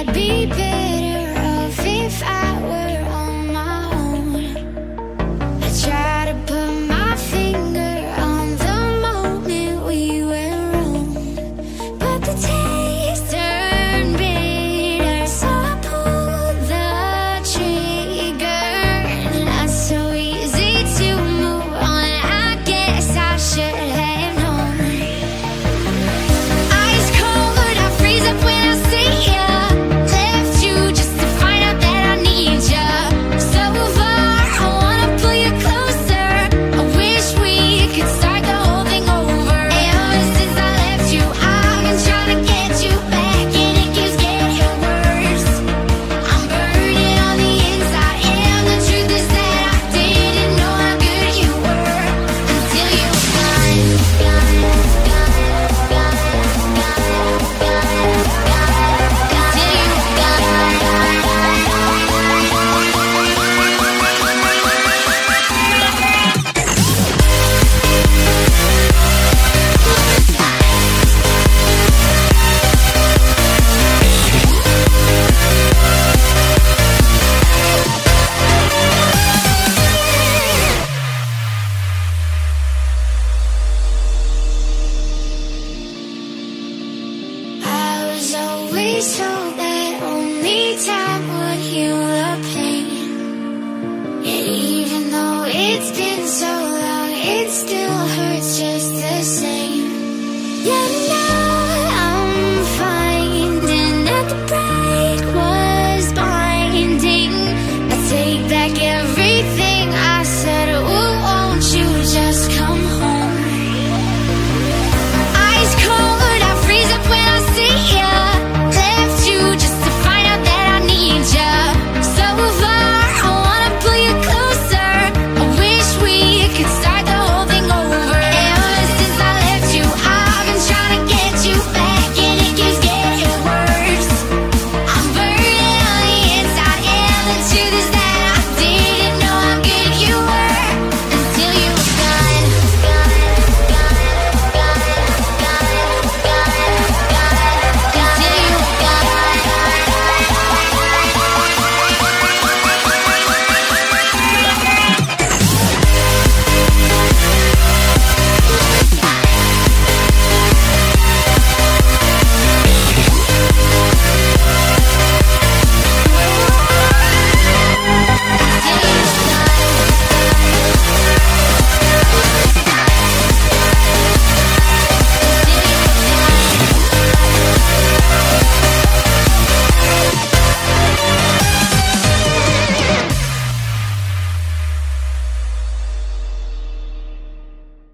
I'd be better off if I time would heal the pain. And even though it's been so long, it still hurts just the same. Yeah, now I'm finding that the was binding. I take back everything I said. Oh, won't you just come home?